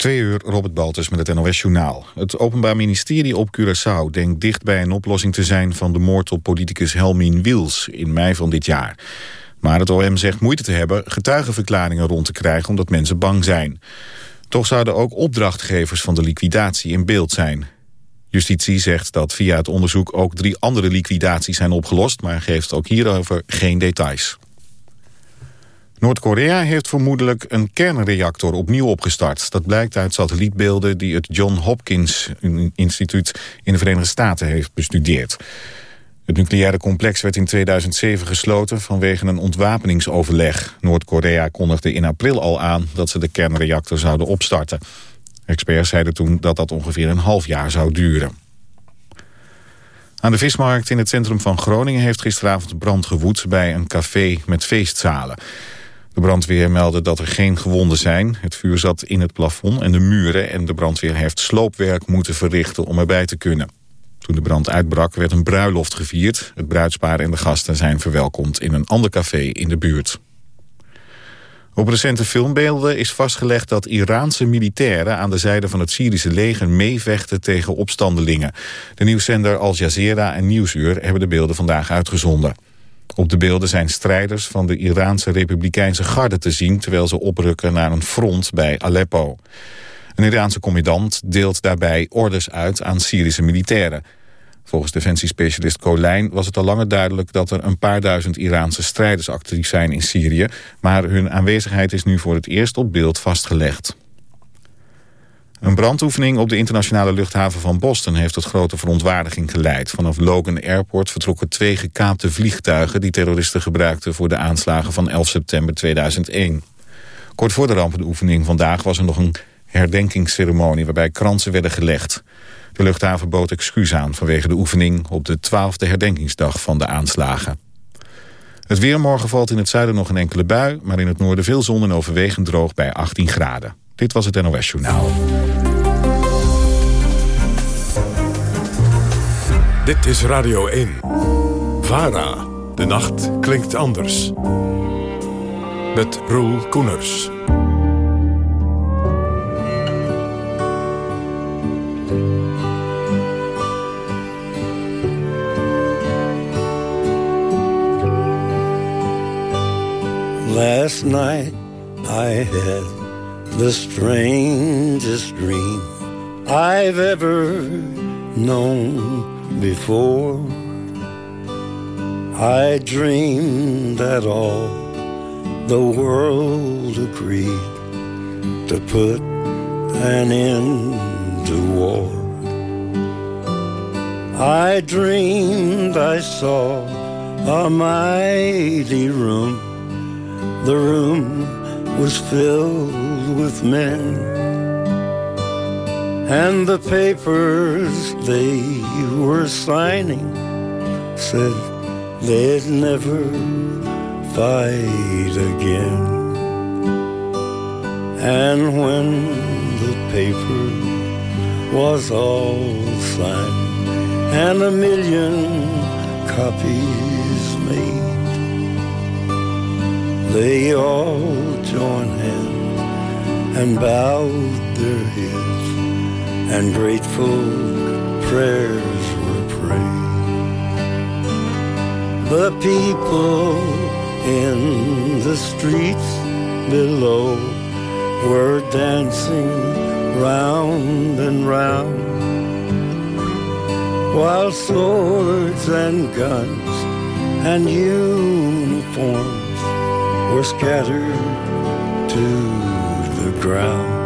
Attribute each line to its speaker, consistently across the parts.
Speaker 1: Twee uur, Robert Baltus met het NOS-journaal. Het Openbaar Ministerie op Curaçao denkt dicht bij een oplossing te zijn... van de moord op politicus Helmin Wiels in mei van dit jaar. Maar het OM zegt moeite te hebben getuigenverklaringen rond te krijgen... omdat mensen bang zijn. Toch zouden ook opdrachtgevers van de liquidatie in beeld zijn. Justitie zegt dat via het onderzoek ook drie andere liquidaties zijn opgelost... maar geeft ook hierover geen details. Noord-Korea heeft vermoedelijk een kernreactor opnieuw opgestart. Dat blijkt uit satellietbeelden die het John Hopkins Instituut in de Verenigde Staten heeft bestudeerd. Het nucleaire complex werd in 2007 gesloten vanwege een ontwapeningsoverleg. Noord-Korea kondigde in april al aan dat ze de kernreactor zouden opstarten. Experts zeiden toen dat dat ongeveer een half jaar zou duren. Aan de vismarkt in het centrum van Groningen heeft gisteravond brand gewoed bij een café met feestzalen. De brandweer meldde dat er geen gewonden zijn. Het vuur zat in het plafond en de muren en de brandweer heeft sloopwerk moeten verrichten om erbij te kunnen. Toen de brand uitbrak werd een bruiloft gevierd. Het bruidspaar en de gasten zijn verwelkomd in een ander café in de buurt. Op recente filmbeelden is vastgelegd dat Iraanse militairen aan de zijde van het Syrische leger meevechten tegen opstandelingen. De nieuwszender Al Jazeera en Nieuwsuur hebben de beelden vandaag uitgezonden. Op de beelden zijn strijders van de Iraanse Republikeinse Garde te zien... terwijl ze oprukken naar een front bij Aleppo. Een Iraanse commandant deelt daarbij orders uit aan Syrische militairen. Volgens defensiespecialist Colijn was het al langer duidelijk... dat er een paar duizend Iraanse strijders actief zijn in Syrië... maar hun aanwezigheid is nu voor het eerst op beeld vastgelegd. Een brandoefening op de internationale luchthaven van Boston heeft tot grote verontwaardiging geleid. Vanaf Logan Airport vertrokken twee gekaapte vliegtuigen die terroristen gebruikten voor de aanslagen van 11 september 2001. Kort voor de rampenoefening vandaag was er nog een herdenkingsceremonie waarbij kransen werden gelegd. De luchthaven bood excuus aan vanwege de oefening op de 12e herdenkingsdag van de aanslagen. Het weer morgen valt in het zuiden nog een enkele bui, maar in het noorden veel zon en overwegend droog bij 18 graden. Dit was het NOS Journaal.
Speaker 2: Dit is Radio 1. VARA. De nacht klinkt anders. Met Roel Koeners.
Speaker 3: Last night I had the strangest dream I've ever known before. I dreamed that all the world agreed to put an end to war. I dreamed I saw a mighty room, the room was filled with men. And the papers they were signing said they'd never fight again. And when the paper was all signed and a million copies they all joined hands and bowed their heads, and grateful prayers were prayed. The people in the streets below were dancing round and round, while swords and guns and uniforms were scattered to the
Speaker 4: ground.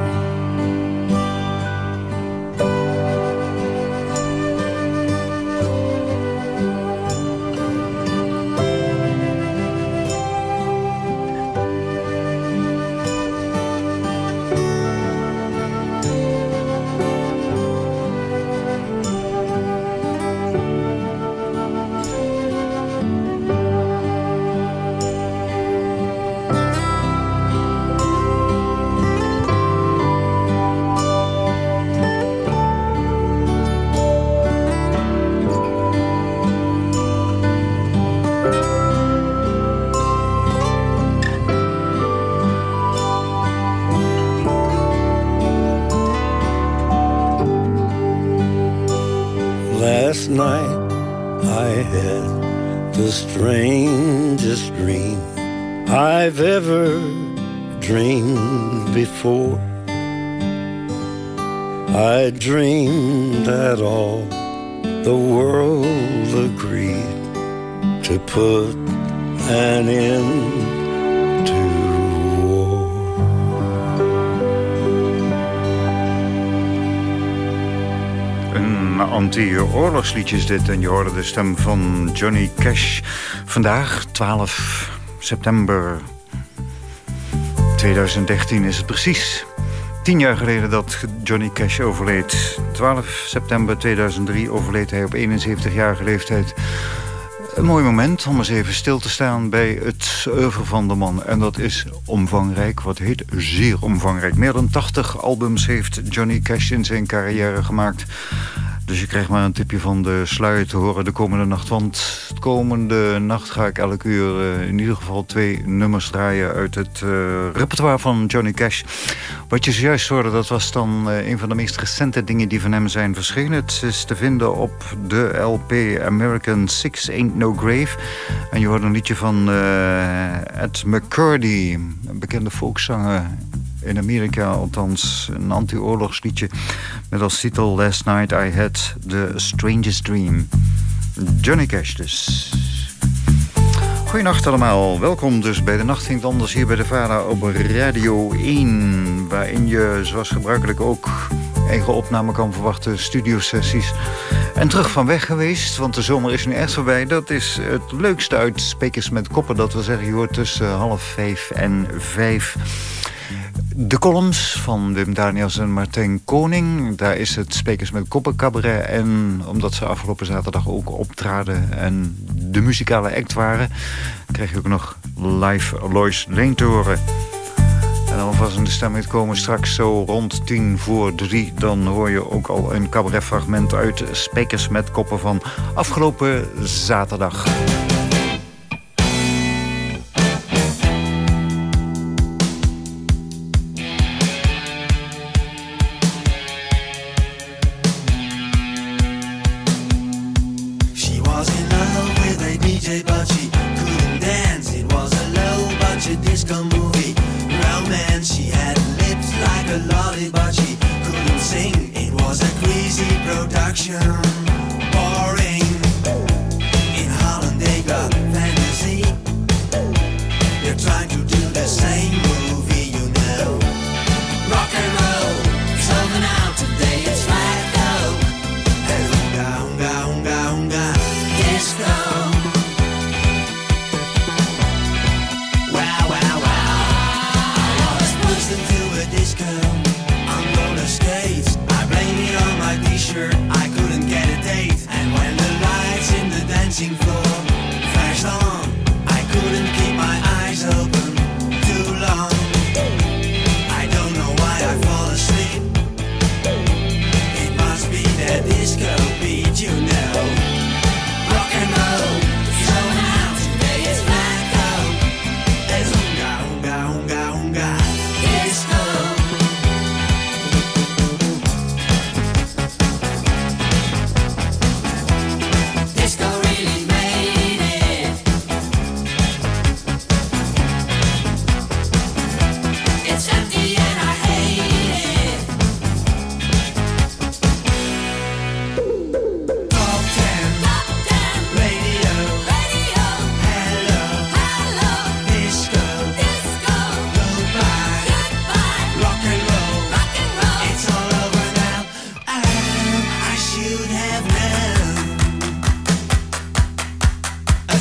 Speaker 4: Anti-oorlogsliedje is dit en je hoorde de stem van Johnny Cash. Vandaag 12 september 2013 is het precies. Tien jaar geleden dat Johnny Cash overleed. 12 september 2003 overleed hij op 71-jarige leeftijd. Een mooi moment om eens even stil te staan bij het oeuvre van de man. En dat is omvangrijk, wat heet zeer omvangrijk. Meer dan 80 albums heeft Johnny Cash in zijn carrière gemaakt. Dus je krijgt maar een tipje van de sluier te horen de komende nacht. Want de komende nacht ga ik elke uur uh, in ieder geval twee nummers draaien... uit het uh, repertoire van Johnny Cash. Wat je zojuist hoorde, dat was dan uh, een van de meest recente dingen... die van hem zijn verschenen. Het is te vinden op de LP American Six Ain't No Grave. En je hoort een liedje van Ed McCurdy, een bekende folkzanger in Amerika althans een anti-oorlogsliedje... met als titel Last Night I Had The Strangest Dream. Johnny Cash dus. Goedenacht allemaal. Welkom dus bij de Nacht Ging Anders hier bij de VARA op Radio 1... waarin je zoals gebruikelijk ook eigen opname kan verwachten, studiosessies. En terug van weg geweest, want de zomer is nu echt voorbij. Dat is het leukste uit Spekers met Koppen. Dat wil zeggen, je tussen half vijf en vijf de columns van Wim Daniels en Martijn Koning. Daar is het Sprekers met Koppen cabaret. En omdat ze afgelopen zaterdag ook optraden en de muzikale act waren... krijg je ook nog live Lois Leen te horen. En was in de stemming komen straks zo rond tien voor drie. Dan hoor je ook al een cabaretfragment uit Sprekers met Koppen van afgelopen zaterdag.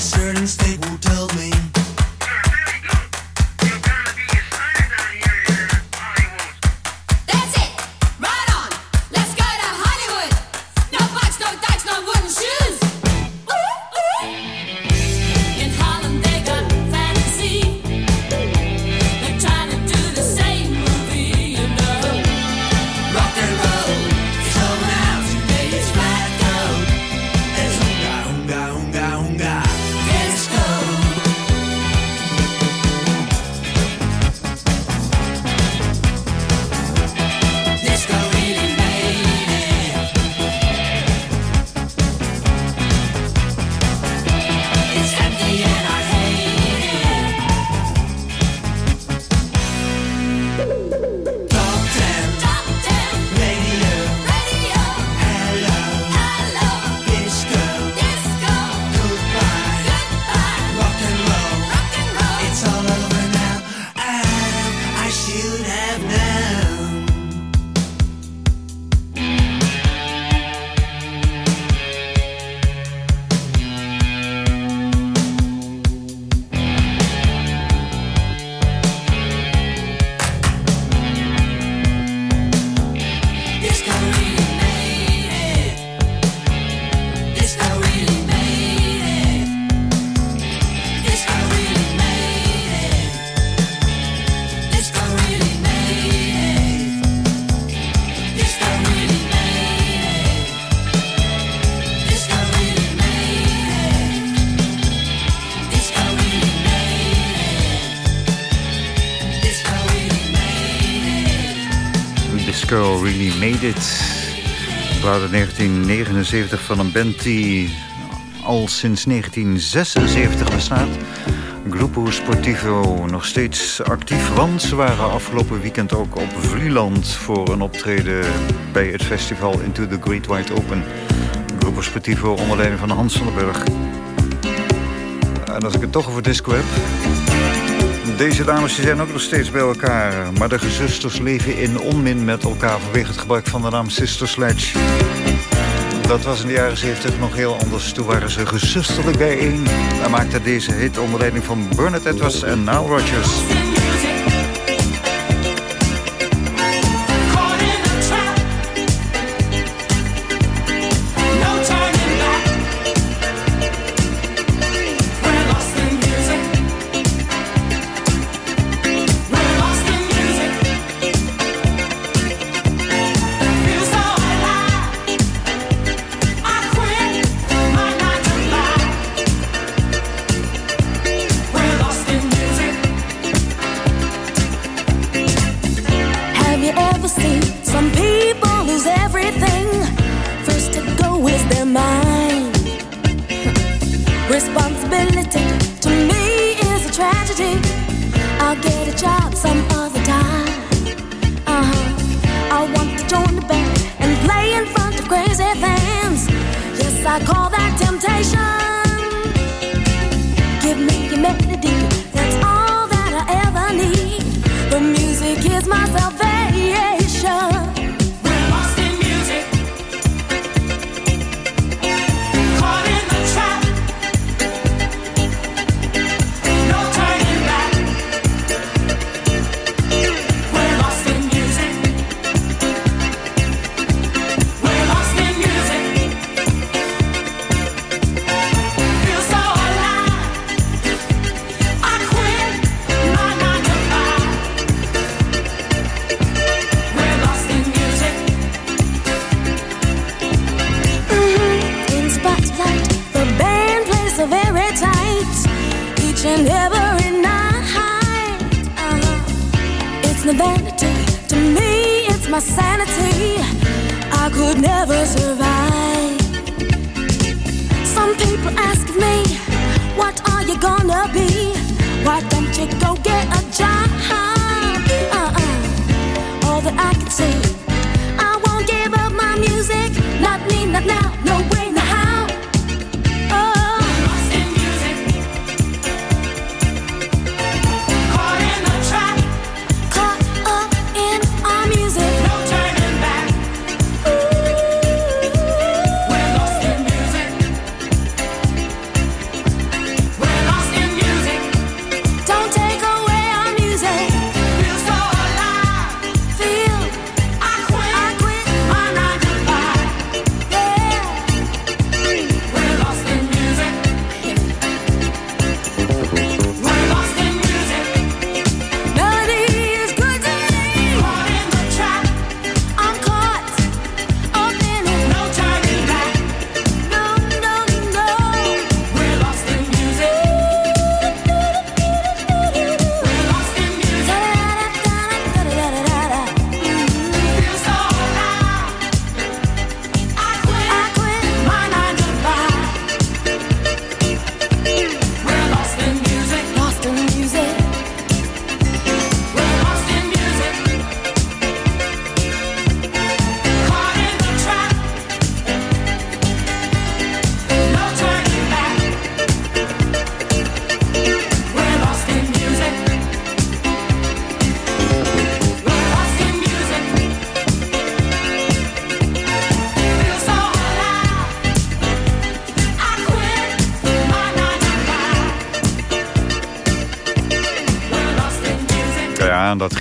Speaker 5: certain state will tell me.
Speaker 6: This Girl Really Made It. Plaat 1979 van een band die al sinds 1976 bestaat. Grupo Sportivo nog steeds actief, want ze waren afgelopen weekend ook op Vlieland voor een optreden bij het festival Into the Great Wide Open. Grupo Sportivo onder leiding van Hans van den Burg. En als ik het toch over disco heb... Deze dames zijn ook nog steeds bij elkaar. Maar de gezusters leven in onmin met elkaar... vanwege het gebruik van de naam Sister Sledge. Dat was in de jaren 70 nog heel anders. Toen waren ze gezusterlijk bijeen. En maakte deze hit onder leiding van Bernard Edwards en Nile Rodgers.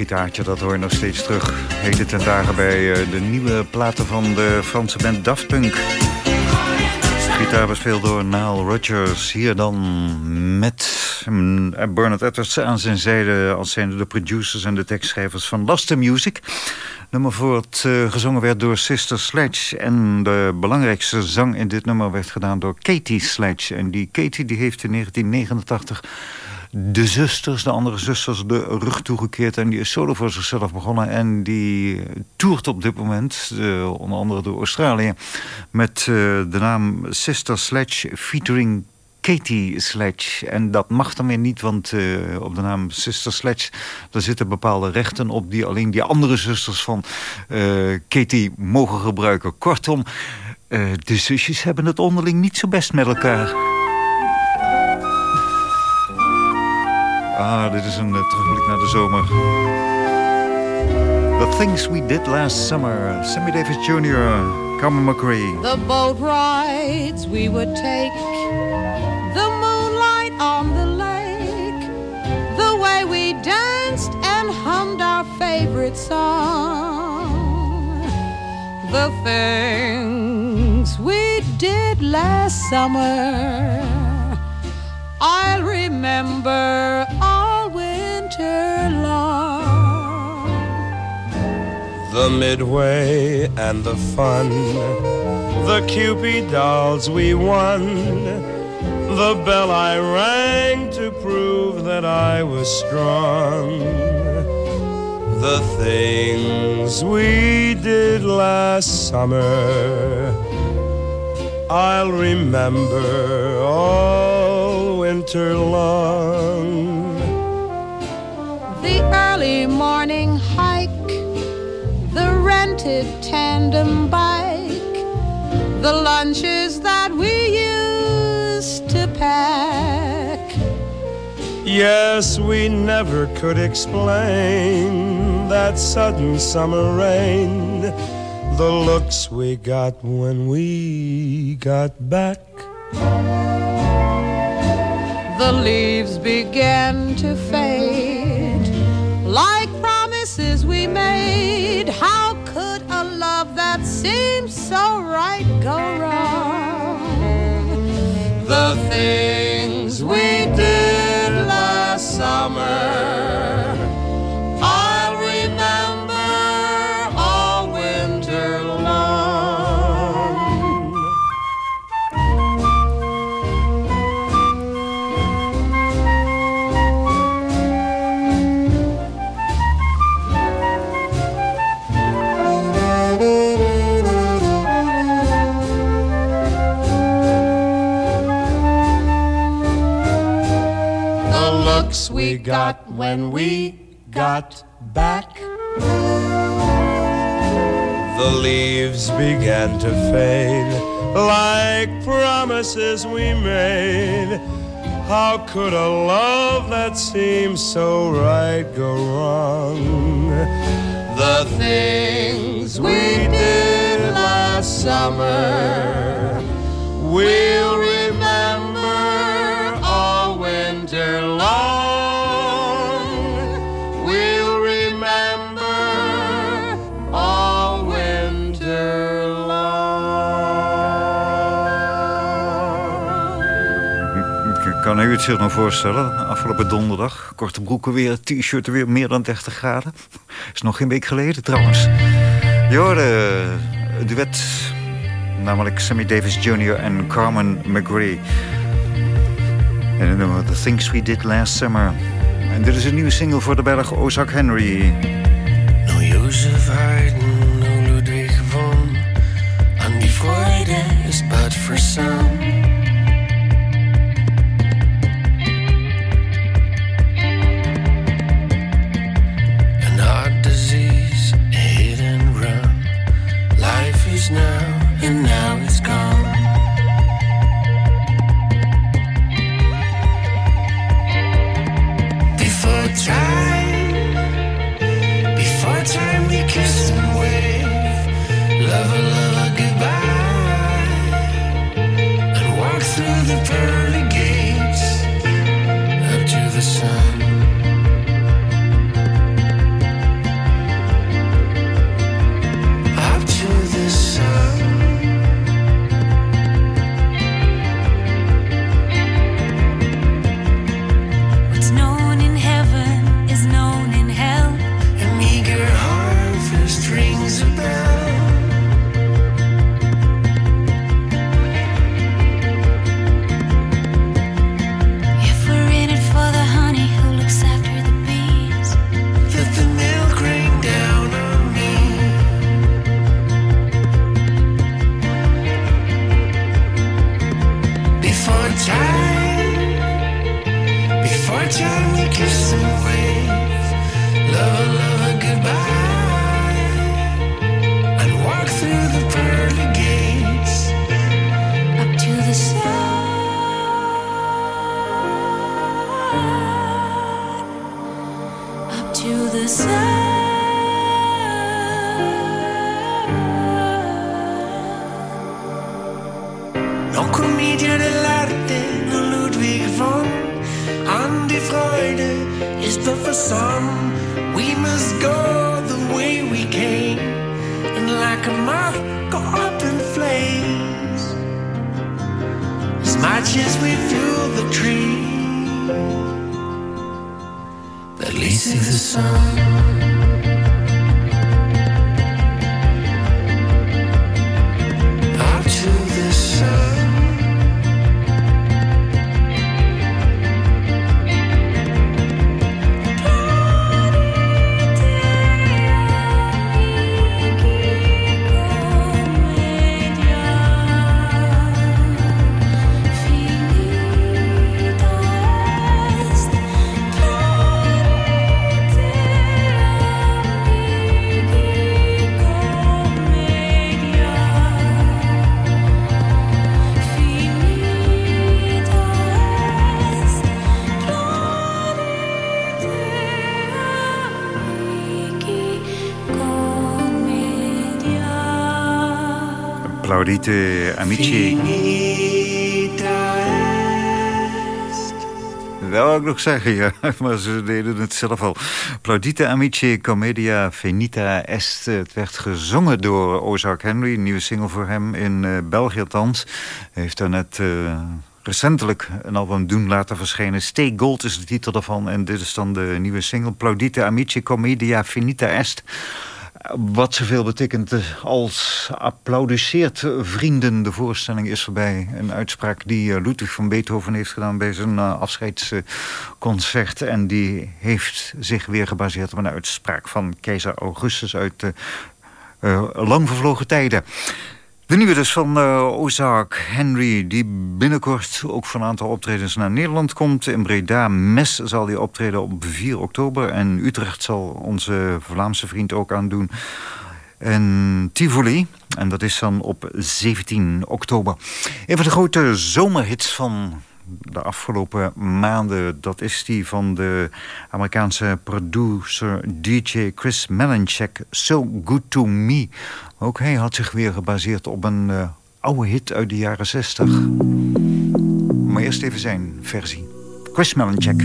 Speaker 6: Gitaartje, dat hoor je nog steeds terug. Heet het ten dagen bij eh, de nieuwe platen van de Franse band Daft Punk. Gitaar bespeeld door Nile Rodgers. Hier dan met mm, Bernard Edwards aan zijn zijde... als zijn de producers en de tekstschrijvers van Lost Music. Nummer voor het uh, gezongen werd door Sister Sledge. En de belangrijkste zang in dit nummer werd gedaan door Katie Sledge. En die Katie die heeft in 1989
Speaker 4: de zusters, de andere zusters, de rug toegekeerd. En die is solo voor zichzelf begonnen. En die toert op dit moment, uh, onder andere door Australië... met uh, de naam Sister Sledge featuring Katie Sledge. En dat mag dan weer niet, want op de naam Sister Sledge... daar zitten bepaalde rechten op die alleen die andere zusters van Katie mogen gebruiken. Kortom, de zusjes hebben het onderling niet zo best met elkaar. Ah, dit is een terugblik naar de zomer. The Things We Did Last Summer. Sammy Davis Jr., Carmen McRae.
Speaker 5: The boat rides we would take the moonlight on the lake, the way we danced and hummed our favorite song, the things we did last summer. I'll remember winter long.
Speaker 7: The midway and the fun, the Cupid dolls we won the bell I rang to prove that I was strong. The things we did last summer, I'll remember all winter long.
Speaker 5: Rented tandem bike, the lunches that we used to pack.
Speaker 7: Yes, we never could explain that sudden summer rain, the looks we got when we got back.
Speaker 5: The leaves began to fade like promises we made. How love that seemed so right go wrong?
Speaker 7: the things we did last summer. We got when we got back. The leaves began to fade like promises we made. How could a love that seemed so right go wrong? The things we did last summer, we'll
Speaker 4: kan u het zich nog voorstellen? Afgelopen donderdag, korte broeken weer, t-shirt weer, meer dan 30 graden. Is nog geen week geleden trouwens. Je hoorde het duet, namelijk Sammy Davis Jr. en Carmen McRae. En nummer The Things We Did Last Summer. En dit is een nieuwe single voor de Belg Ozak Henry.
Speaker 8: No Jozef Haydn, no Ludwig von. An die Freude is but for some. Now,
Speaker 4: Plaudite Amici. Wou ik nog zeggen, ja. Maar ze deden het zelf al. Plaudite Amici Commedia Venita Est. Het werd gezongen door Ozark Henry. Een nieuwe single voor hem in uh, België althans. Hij heeft daar net... Uh, recentelijk een album doen laten verschijnen. Stay Gold is de titel daarvan. En dit is dan de nieuwe single. Plaudite Amici Commedia Finita Est. Wat zoveel betekent als applaudisseert vrienden. De voorstelling is voorbij. Een uitspraak die Ludwig van Beethoven heeft gedaan bij zijn afscheidsconcert. En die heeft zich weer gebaseerd op een uitspraak van keizer Augustus uit de lang vervlogen tijden. De nieuwe dus van uh, Ozark Henry, die binnenkort ook van een aantal optredens naar Nederland komt. In Breda, Mes zal hij optreden op 4 oktober. En Utrecht zal onze Vlaamse vriend ook aandoen. En Tivoli, en dat is dan op 17 oktober. Een van de grote zomerhits van de afgelopen maanden... dat is die van de Amerikaanse producer DJ Chris Melanchek... So Good To Me. Ook hij had zich weer gebaseerd op een uh, oude hit uit de jaren 60. Maar eerst even zijn versie. Chris Melanchek.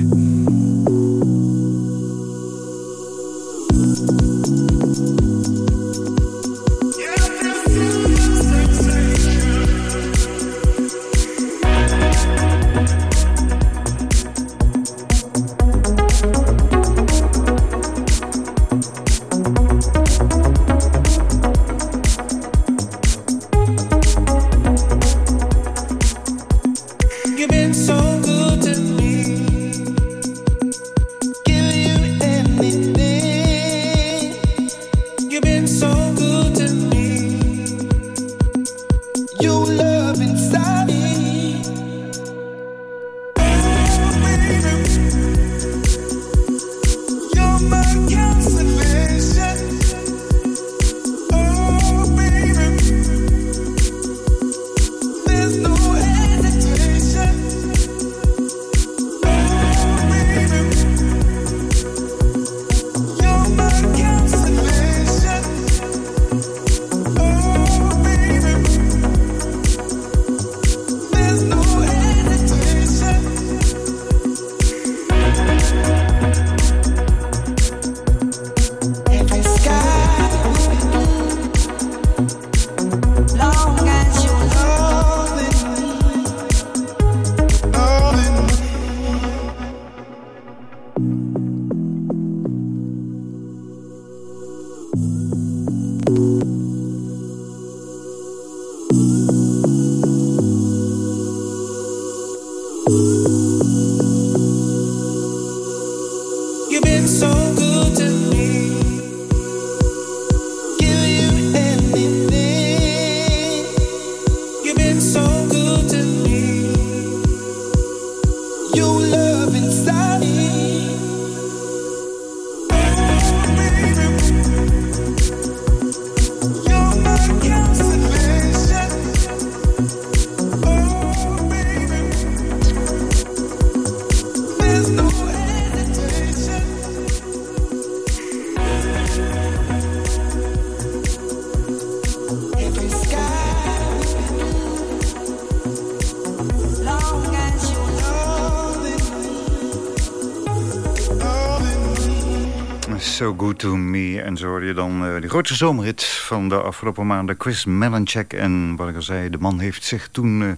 Speaker 4: En zo hoorde je dan uh, de grootste zomerhit van de afgelopen maanden. Chris Melanchek. En wat ik al zei, de man heeft zich toen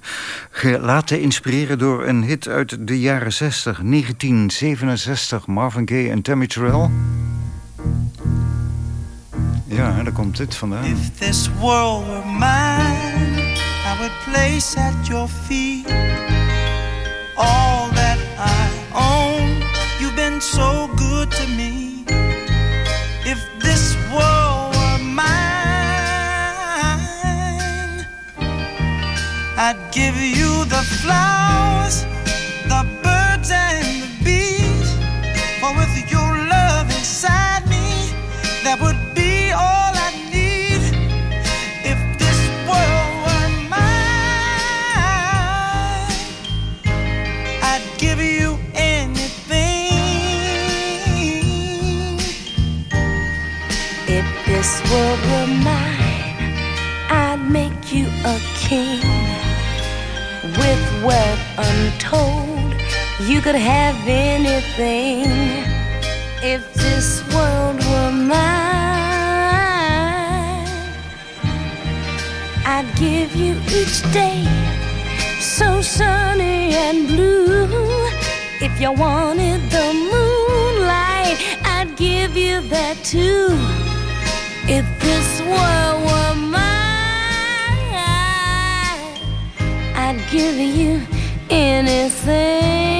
Speaker 4: uh, laten inspireren... door een hit uit de jaren 60, 1967. Marvin Gaye en Tammy Terrell. Ja, daar komt dit vandaan. If this world were mine, I would place at your feet all that I own. You've been so good to me. I'd give you the flowers, the birds, and the bees. For with your love inside me, that would be all I need. If this world were mine, I'd give you anything. If this world were mine, I'd make you a king. Wealth untold, you could have anything. If this world were mine, I'd give you each day so sunny and blue. If you wanted the moonlight, I'd give you that too. If this world were mine, give you anything.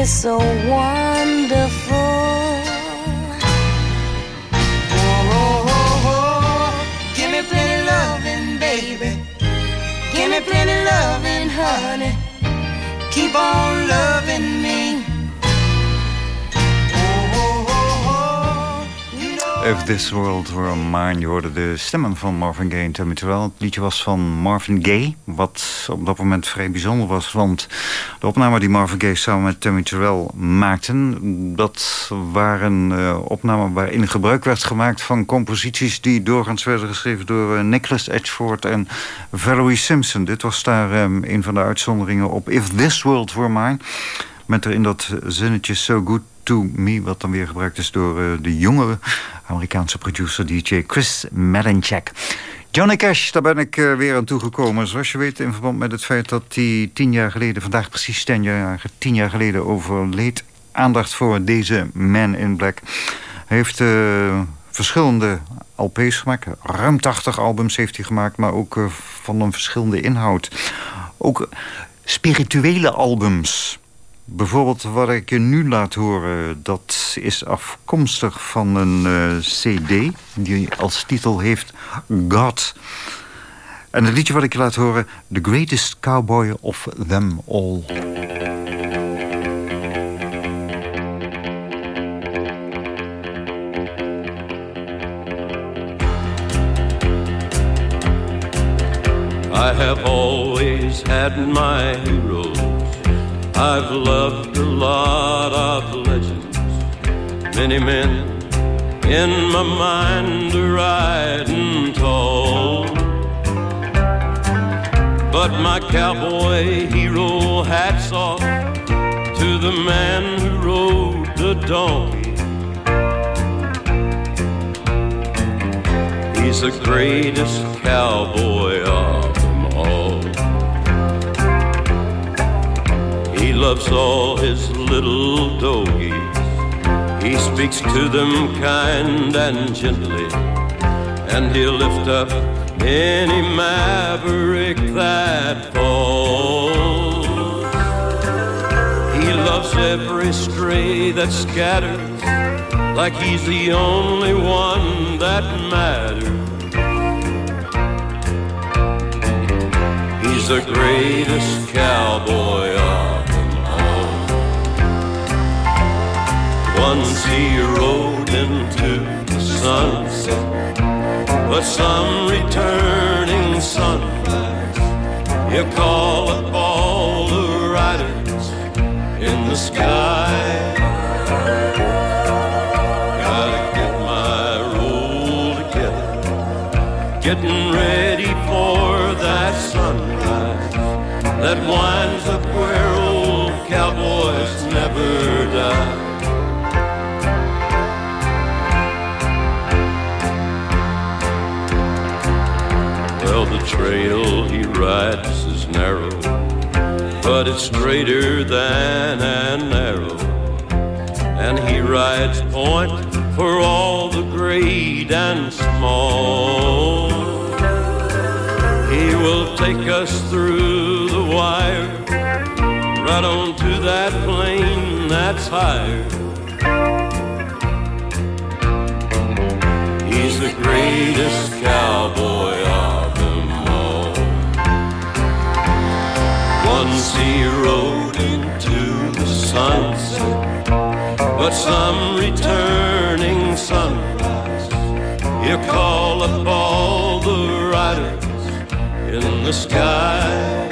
Speaker 4: Is so wonderful. Oh, oh, oh, oh. Give me plenty loving, baby. Give me plenty loving, honey. Keep on loving me. If This World Were Mine. Je hoorde de stemmen van Marvin Gaye en Tammy Terrell. Het liedje was van Marvin Gaye. Wat op dat moment vrij bijzonder was. Want de opname die Marvin Gaye samen met Tammy Terrell maakten... dat waren uh, opnamen waarin gebruik werd gemaakt van composities... die doorgaans werden geschreven door uh, Nicholas Edgeworth en Valerie Simpson. Dit was daar um, een van de uitzonderingen op If This World Were Mine... Met erin dat zinnetje So Good Me... wat dan weer gebruikt is door uh, de jongere Amerikaanse producer DJ Chris Melanchek. Johnny Cash, daar ben ik uh, weer aan toegekomen. Zoals je weet in verband met het feit dat hij tien jaar geleden... vandaag precies tien jaar, geleden overleed. Aandacht voor deze Man in Black. Hij heeft uh, verschillende LP's gemaakt. Ruim 80 albums heeft hij gemaakt, maar ook van een verschillende inhoud. Ook spirituele albums. Bijvoorbeeld wat ik je nu laat horen... dat is afkomstig van een uh, cd die als titel heeft God. En het liedje wat ik je laat horen... The Greatest Cowboy of Them All. I have always had my I've loved a lot of legends, many men in my mind are riding tall. But my cowboy hero hats off to the man who rode the donkey. He's the greatest cowboy of loves all his little doggies. He speaks to them kind and gently, and he'll lift up any maverick that falls. He loves every stray that scatters
Speaker 8: like he's the only one that matters. He's the greatest cowboy Once he rode into the sunset, but some returning sunrise, you call up all the riders in the sky. Gotta get my roll together, getting ready for that sunrise that winds up trail he rides is narrow, but it's straighter than an arrow. And he rides point for all the great and small. He will take us through the wire, right on to that plane that's higher. He's the greatest cowboy he rode into the sunset, but some returning sunrise, you call up all the riders in the sky.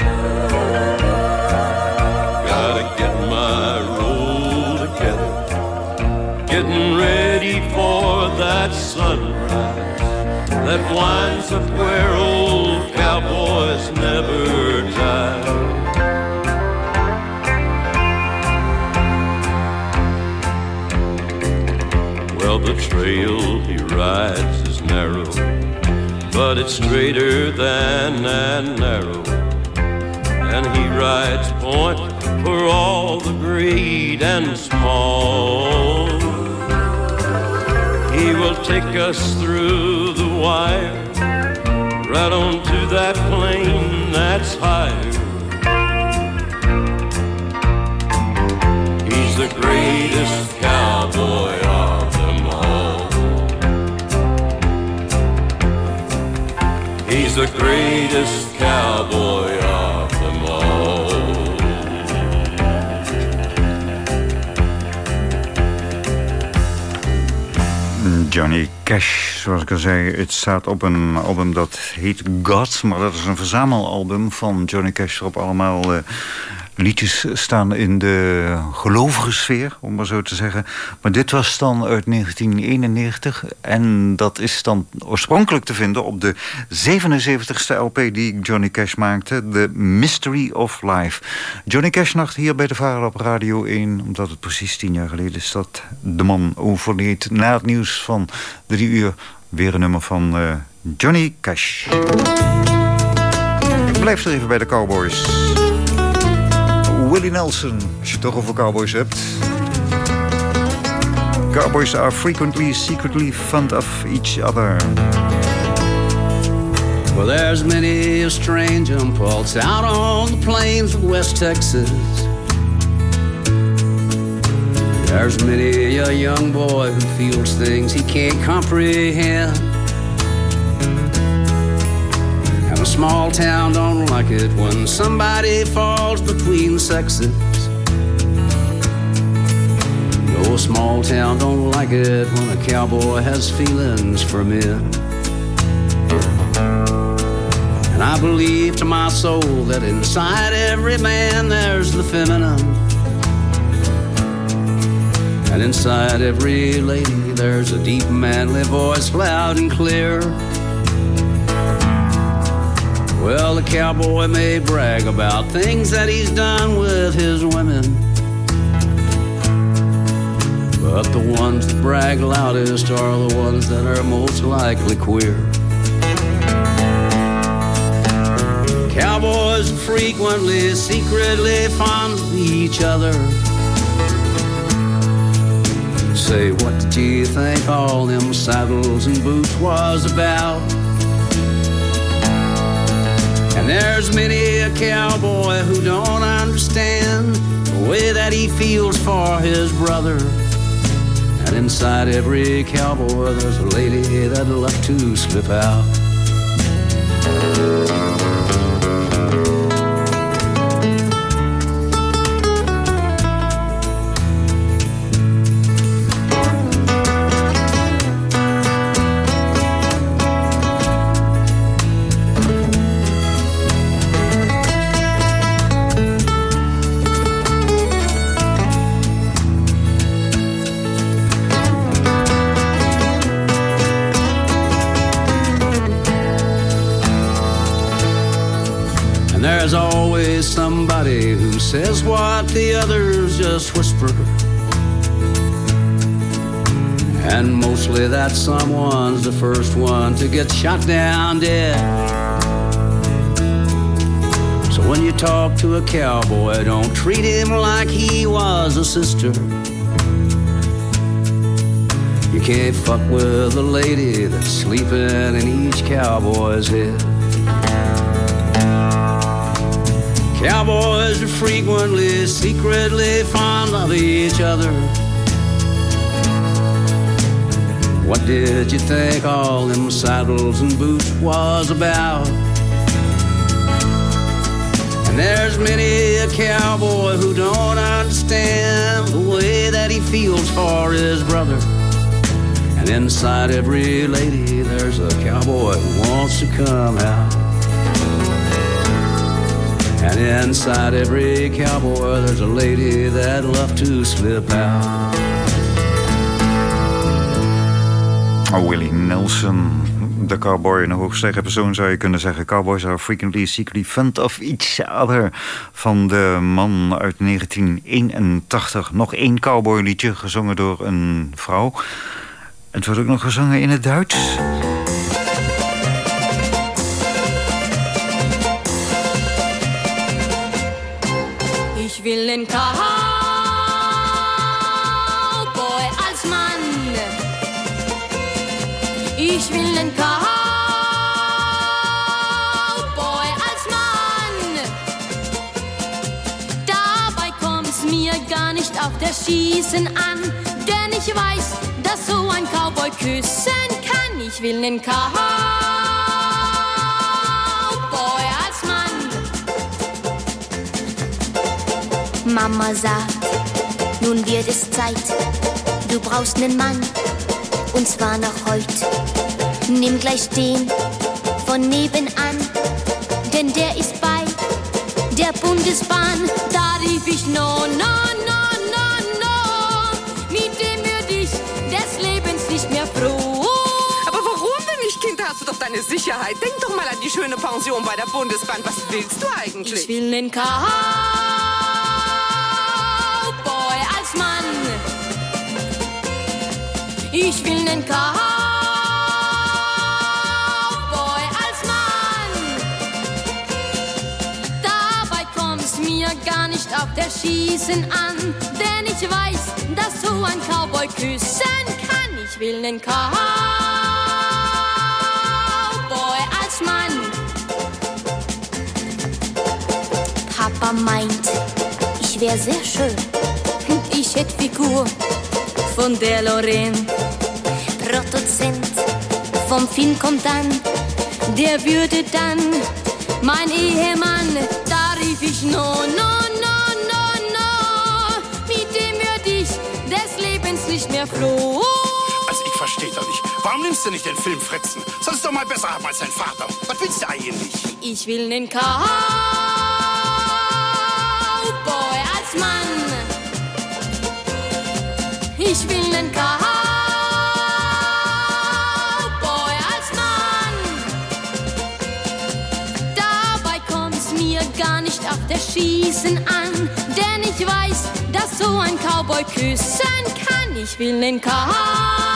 Speaker 8: Gotta get my roll together, getting ready for that sunrise that winds up where old cowboys never trail he rides is narrow, but it's straighter than an arrow. And he rides point for all the great and small. He will take us through the wire, right on to that plane that's higher. He's the greatest cowboy the greatest cowboy of them all.
Speaker 4: Johnny Cash, zoals ik al zei, het staat op een album dat heet God. Maar dat is een verzamelalbum van Johnny Cash waarop allemaal eh, liedjes staan in de gelovige sfeer, om maar zo te zeggen. Maar dit was dan uit 1991 en dat is dan oorspronkelijk te vinden op de 77ste LP die Johnny Cash maakte, The Mystery of Life. Johnny Cash nacht hier bij de Varen op Radio 1, omdat het precies tien jaar geleden is dat de man overleed. Na het nieuws van drie uur weer een nummer van eh, Johnny Cash. Ik blijf er even bij de Cowboys. Willie Nelson, als je het toch over cowboys hebt. Cowboys are frequently secretly fond of each other.
Speaker 9: Well, there's many a strange impulse out on the plains of West Texas. There's many a young boy who feels things he can't comprehend. Small town don't like it when somebody falls between sexes. No small town don't like it when a cowboy has feelings for men. And I believe to my soul that inside every man there's the feminine. And inside every lady there's a deep manly voice loud and clear. Well, the cowboy may brag about things that he's done with his women. But the ones that brag loudest are the ones that are most likely queer. Cowboys frequently, secretly fond of each other. Say, what did you think all them saddles and boots was about? There's many a cowboy who don't understand the way that he feels for his brother. And inside every cowboy, there's a lady that'd love to slip out. Says what the others just whisper. And mostly that someone's the first one to get shot down dead. So when you talk to a cowboy, don't treat him like he was a sister. You can't fuck with a lady that's sleeping in each cowboy's head. Cowboys are frequently secretly fond of each other. What did you think all them saddles and boots was about? And there's many a cowboy who don't understand the way that he feels for his brother. And inside every lady, there's a cowboy who wants to come out. And inside every cowboy, there's a lady that love to slip out.
Speaker 4: Oh, Willie Nelson, de cowboy, een hoogsterke persoon zou je kunnen zeggen. Cowboys are frequently secretly fond of each other. Van de man uit 1981. Nog één cowboyliedje, gezongen door een vrouw. Het wordt ook nog gezongen in het Duits.
Speaker 10: Will einen Cowboy als Mann. Ich will einen Cowboy als Mann. Dabei kommt's mir gar nicht auf das Schießen an, denn ich weiß, dass so ein Cowboy küssen kann. Ich will einen Cowboy.
Speaker 11: Mama sagt, nun wird es Zeit, du brauchst nen Mann, und zwar noch heute. Nimm gleich den von nebenan, denn der ist bei der Bundesbahn. Da rief ich no, no, no, no, no, mit dem würde ich des Lebens nicht mehr froh.
Speaker 12: Aber warum denn nicht, Kind? Hast du doch deine Sicherheit. Denk doch mal an die schöne Pension bei der Bundesbahn. Was willst du eigentlich?
Speaker 10: Ich will nen Kahn. Ich will nen Cowboy als Mann. Dabei kommt's mir gar nicht auf der Schießen an, denn ich weiß, dass so ein Cowboy küssen kann. Ich will nen Cowboy als Mann.
Speaker 11: Papa meint, ich wär sehr schön.
Speaker 10: Ich hätt Figur von der Lorraine.
Speaker 11: Produzent vom Film kommt dann,
Speaker 10: der würde dann mein Ehemann, da rief ich no, no, no, no, no, mit dem würde ich des Lebens nicht mehr froh.
Speaker 13: Also ich verstehe doch nicht. Warum nimmst du nicht den Film Fritzen? Sollst du doch mal besser haben als dein Vater. Was willst du eigentlich?
Speaker 10: Ich will nen Cowboy als Mann. Ich will nen Cowboy Schießen an, denn ich weiß, dass so ein Cowboy küssen kann. Ich will den Cowboy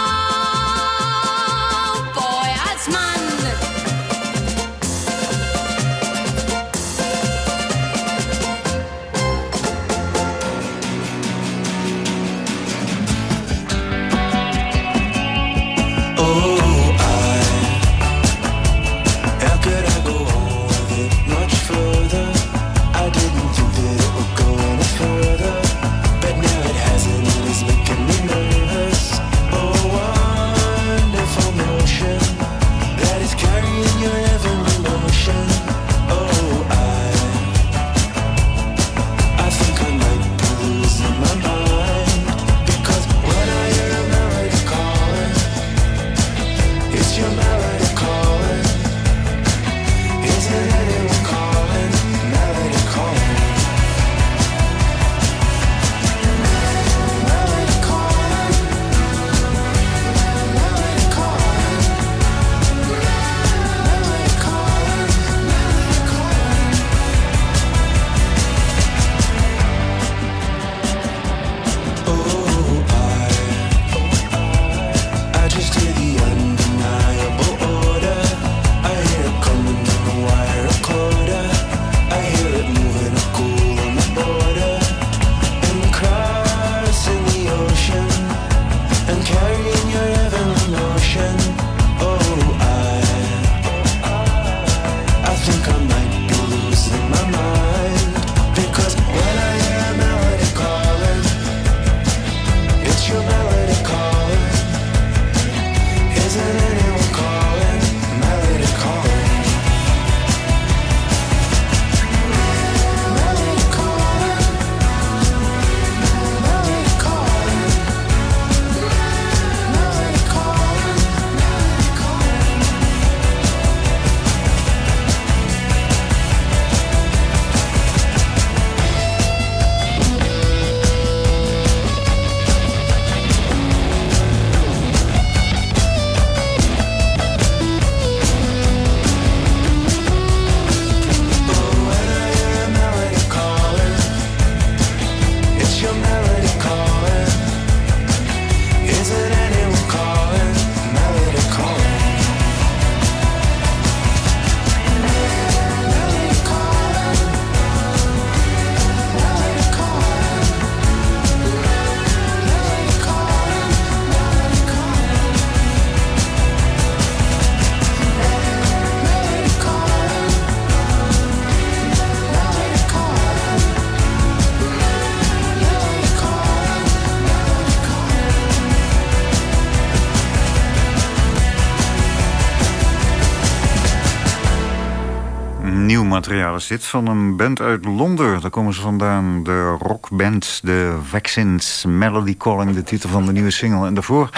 Speaker 4: materiaal is dit van een band uit Londen. Daar komen ze vandaan. De rockband, de Vaccines. Melody Calling, de titel van de nieuwe single. En daarvoor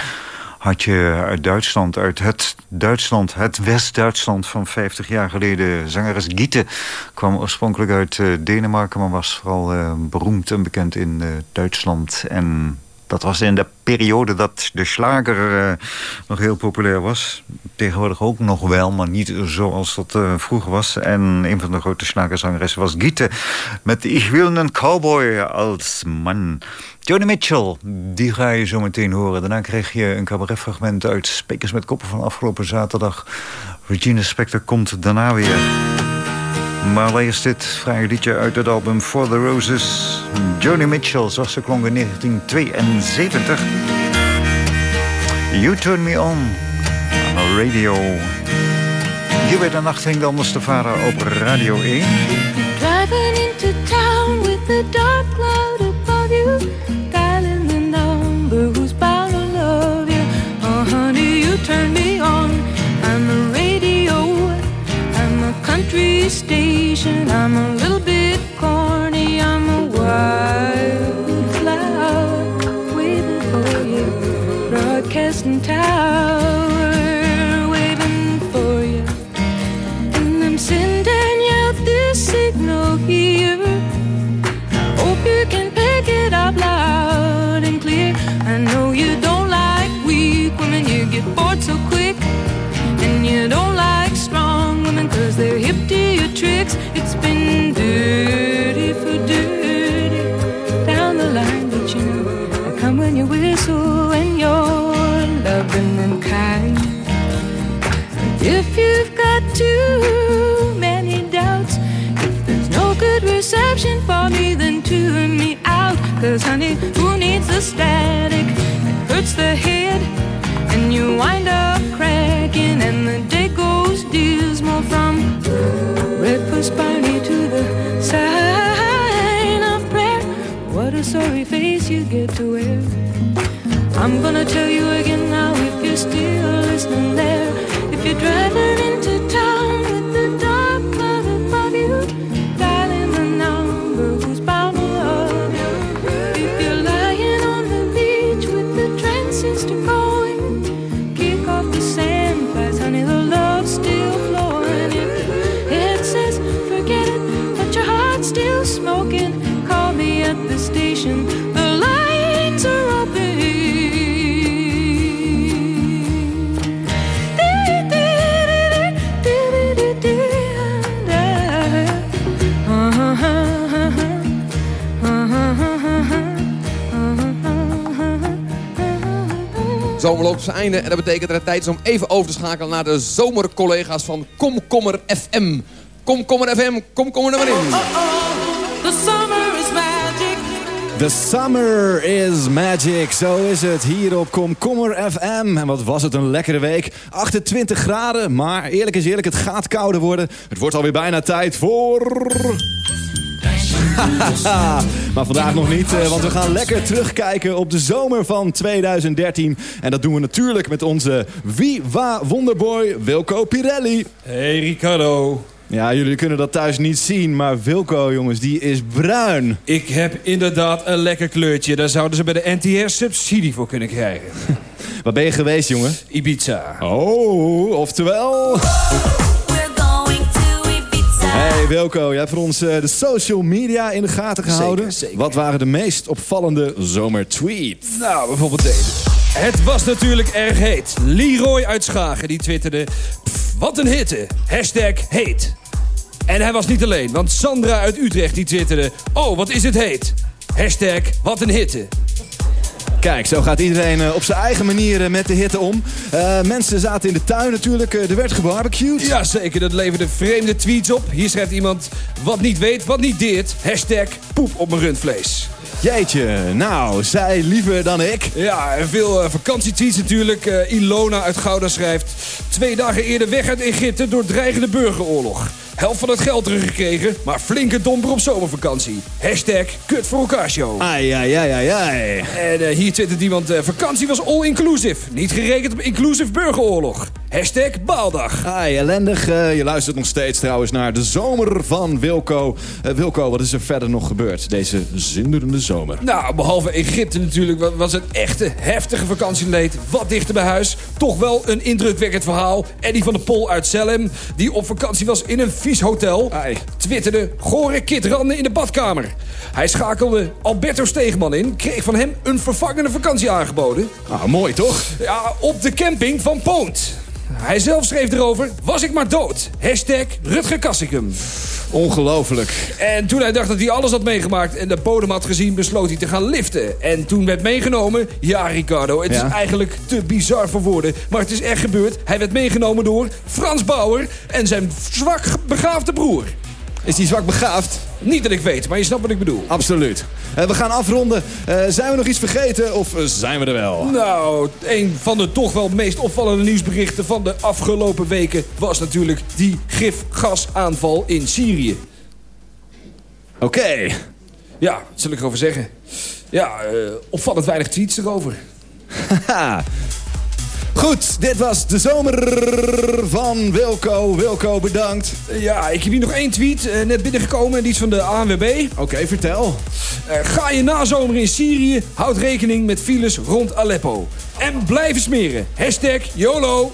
Speaker 4: had je uit Duitsland, uit het Duitsland, het West-Duitsland van 50 jaar geleden. Zangeres Giete kwam oorspronkelijk uit uh, Denemarken, maar was vooral uh, beroemd en bekend in uh, Duitsland. En dat was in de periode dat de slager uh, nog heel populair was. Tegenwoordig ook nog wel, maar niet zoals dat uh, vroeger was. En een van de grote slagerzangeressen was Giete. Met Ik wil een cowboy als man. Joni Mitchell, die ga je zo meteen horen. Daarna kreeg je een cabaretfragment uit Spekers met Koppen van afgelopen zaterdag. Regina Spector komt daarna weer. Maar allereerst dit fraaie liedje uit het album For the Roses. Joni Mitchell, zoals ze klonk in 1972. You Turn Me On, radio. Hier bij de nacht ging anders te varen op Radio 1.
Speaker 14: Tune me out. Cause honey, who needs the static? It hurts the head and you wind up cracking and the day goes dismal from breakfast party to the sign of prayer what a sorry face you get to wear i'm gonna tell you again now if you're still listening there if you're driving into
Speaker 15: Zomer loopt op zijn einde en dat betekent dat het tijd is om even over te schakelen naar de zomercollega's van Komkommer FM. Komkommer FM, komkommer er maar in.
Speaker 14: The summer is magic.
Speaker 16: The summer is magic, zo is het hier op Komkommer FM. En wat was het een lekkere week. 28 graden, maar eerlijk is eerlijk, het gaat kouder worden. Het wordt alweer bijna tijd voor... maar vandaag nog niet, eh, want we gaan lekker terugkijken op de zomer van 2013. En dat doen we natuurlijk met onze Viva Wonderboy Wilco Pirelli.
Speaker 17: Hey Ricardo.
Speaker 16: Ja, jullie kunnen dat thuis niet zien, maar Wilco, jongens, die is bruin.
Speaker 17: Ik heb inderdaad een lekker kleurtje. Daar zouden ze bij de NTR subsidie voor kunnen krijgen.
Speaker 16: Waar ben je geweest, jongen?
Speaker 17: Ibiza.
Speaker 16: Oh, oftewel... Hey Wilco, jij hebt voor ons uh, de social media in de gaten gehouden.
Speaker 17: Zeker, zeker.
Speaker 16: Wat waren de meest opvallende zomertweets?
Speaker 17: Nou, bijvoorbeeld deze. Het was natuurlijk erg heet. Leroy uit Schagen die twitterde... "Pff, wat een hitte. Hashtag heet. En hij was niet alleen, want Sandra uit Utrecht die twitterde... Oh, wat is het heet. Hashtag wat een hitte.
Speaker 16: Kijk, zo gaat iedereen eh, op zijn eigen manier eh, met de hitte om. Eh, mensen zaten in de tuin natuurlijk, er werd gebarbecued.
Speaker 17: Ja, zeker. Dat leverde vreemde tweets op. Hier schrijft iemand... Wat niet weet, wat niet deert. Hashtag poep op mijn rundvlees.
Speaker 16: Jeetje, nou, zij liever dan ik.
Speaker 17: Ja, en veel vakantietweets natuurlijk. Eh, Ilona uit Gouda schrijft... Twee dagen eerder weg uit Egypte door dreigende burgeroorlog. Helft van het geld teruggekregen, maar flinke domper op zomervakantie. Hashtag kut voor elkaar show.
Speaker 16: Ai, ai, ai, ai, ai.
Speaker 17: En eh, hier twittert iemand, eh, vakantie was all-inclusive. Niet gerekend op inclusive burgeroorlog. Hashtag baaldag.
Speaker 16: Ai, ellendig. Eh, je luistert nog steeds trouwens naar de zomer van Wilco. Wilco, wat is er verder nog gebeurd deze zinderende zomer?
Speaker 17: Nou, behalve Egypte natuurlijk wa- was het echte heftige vakantieleed. Wat dichter bij huis. Toch wel een indrukwekkend verhaal. Eddie van der Pol uit Zelhem, die op vakantie was in een vies hotel... twitterde gore kitranden in de badkamer. Hij schakelde Alberto Steegman in, kreeg van hem een vervangende vakantie aangeboden.
Speaker 16: Ah, mooi toch?
Speaker 17: Ja, op de camping van Poont. Hij zelf schreef erover, was ik maar dood. Hashtag Rutger Kassikum.
Speaker 16: Ongelooflijk.
Speaker 17: En toen hij dacht dat hij alles had meegemaakt en de bodem had gezien, besloot hij te gaan liften. En toen werd meegenomen, ja Ricardo, het
Speaker 16: Ja?
Speaker 17: is eigenlijk te bizar voor woorden, maar het is echt gebeurd. Hij werd meegenomen door Frans Bauer en zijn zwak begaafde broer.
Speaker 16: Is die zwak begaafd?
Speaker 17: Niet dat ik weet, maar je snapt wat ik bedoel.
Speaker 16: Absoluut. Eh, we gaan afronden. Eh, zijn we nog iets vergeten of eh, zijn we er wel?
Speaker 17: Nou, een van de toch wel meest opvallende nieuwsberichten van de afgelopen weken was natuurlijk die gifgasaanval in Syrië.
Speaker 16: Oké.
Speaker 17: Ja, wat zal ik erover zeggen? Ja, opvallend weinig tweets erover.
Speaker 16: Haha. Goed, dit was de zomer van Wilco. Wilco, bedankt.
Speaker 17: Ja, ik heb hier nog één tweet eh, net binnengekomen. Die is van de ANWB.
Speaker 16: Oké, vertel.
Speaker 17: Eh, ga je nazomeren in Syrië, houd rekening met files rond Aleppo. En blijven smeren. Hashtag YOLO.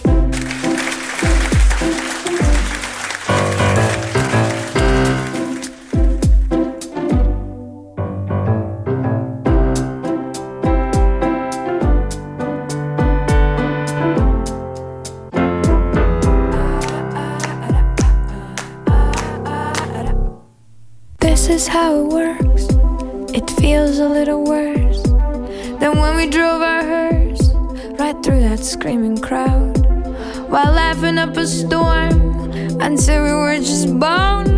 Speaker 18: A little worse than when we drove our hearse right through that screaming crowd while laughing up a storm until we were just bone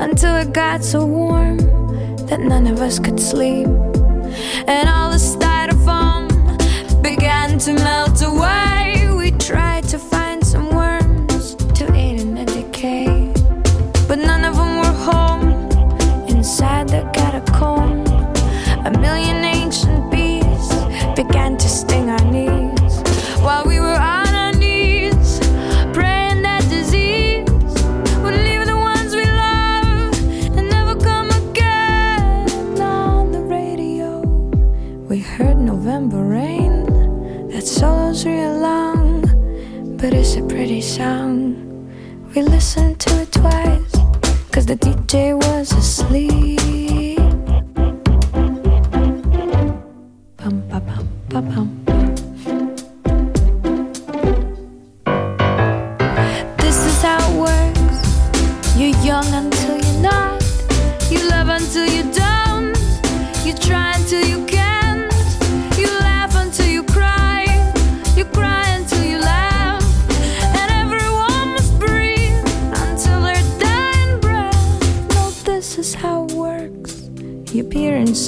Speaker 18: until it got so warm that none of us could sleep and all the styrofoam began to melt away.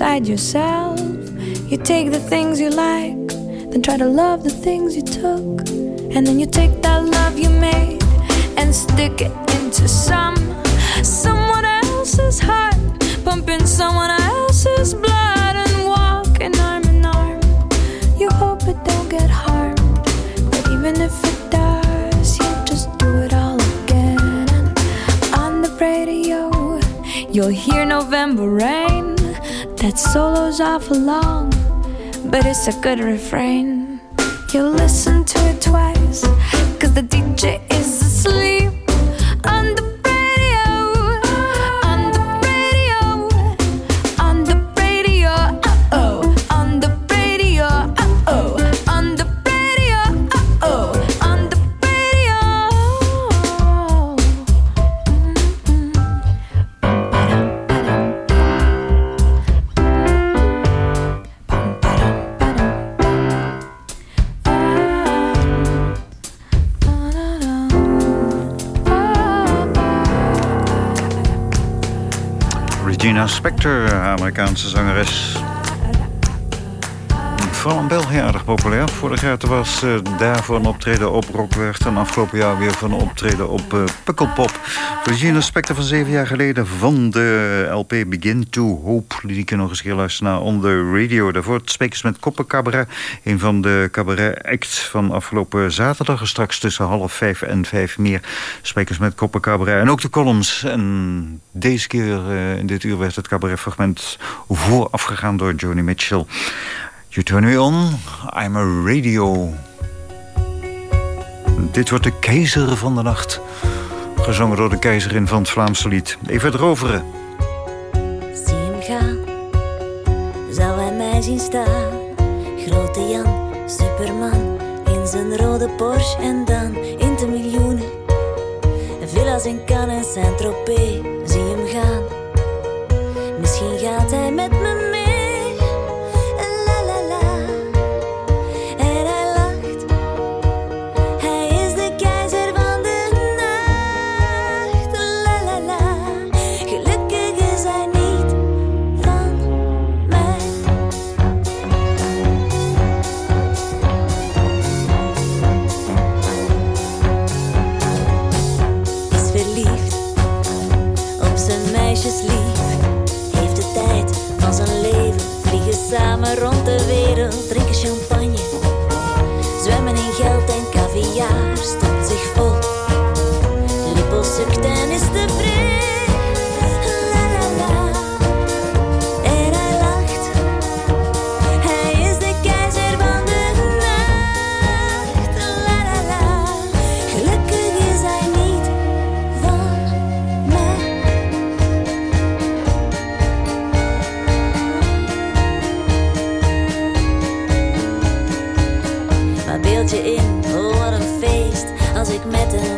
Speaker 18: Inside yourself. You take the things you like, then try to love the things you took. And then you take that love you made and stick it into some someone else's heart, pumping someone else's blood and walking arm in arm. You hope it don't get harmed, but even if it does, you just do it all again. And on the radio, you'll hear November rain. That solo's awful long, but it's a good refrain. You'll listen to it twice, cause the DJ is asleep.
Speaker 4: Regina Spektor, Amerikaanse zangeres. Vooral in België erg populair. Vorig jaar was uh, daarvoor een optreden op Rockwercht... en afgelopen jaar weer van een optreden op uh, Pukkelpop. Regina Spector van zeven jaar geleden van de LP Begin to Hope. Die kunnen nog eens luisteren naar On The Radio. Daarvoor Spekers met Koppen Cabaret. Een van de cabaret acts van afgelopen zaterdag. Straks tussen half vijf en vijf meer Sprekers met Koppen Cabaret. En ook de columns. En deze keer uh, in dit uur werd het cabaretfragment voorafgegaan door Joni Mitchell. You turn me on, I'm a radio. Dit wordt de keizer van de nacht. Gezongen door de keizerin van het Vlaamse lied. Even Roveren.
Speaker 6: Zie hem gaan, zou hij mij zien staan. Grote Jan, superman, in zijn rode Porsche en dan in de miljoenen. Villa's in Cannes en Saint-Tropez, zie hem gaan. Misschien gaat hij met me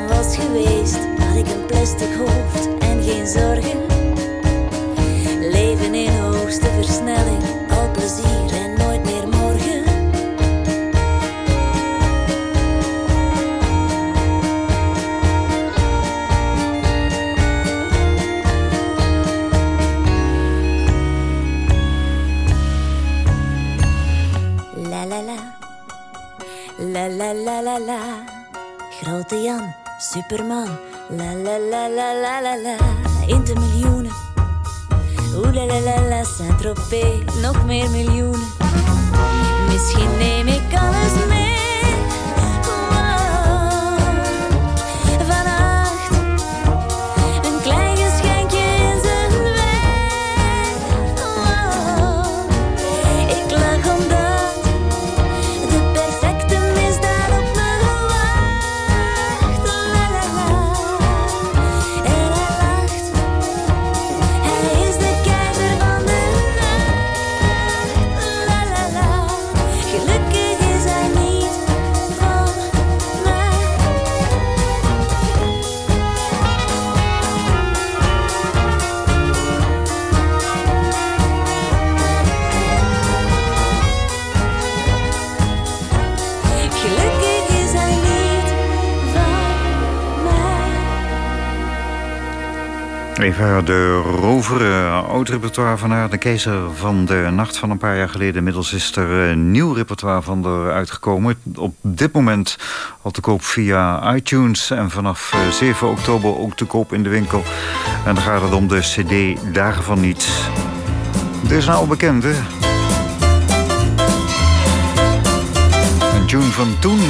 Speaker 6: was geweest, had ik een plastic hoofd en geen zorgen. Leven in hoogste versnelling, al plezier en nooit meer morgen. La la la. La la la la la. Grote Jan, Superman. La la la la la la la. In de miljoenen. Oeh la la la la. Saint-Tropez, nog meer miljoenen. Misschien neem ik alles mee.
Speaker 4: Even de roveren. Oud repertoire van haar. De keizer van de nacht van een paar jaar geleden. Inmiddels is er eh, nieuw repertoire van er uitgekomen. Op dit moment al te koop via iTunes. En vanaf eh, 7 oktober ook te koop in de winkel. En dan gaat het om de cd Dagen van Niets. Dit is nou bekend? Een tune van toen.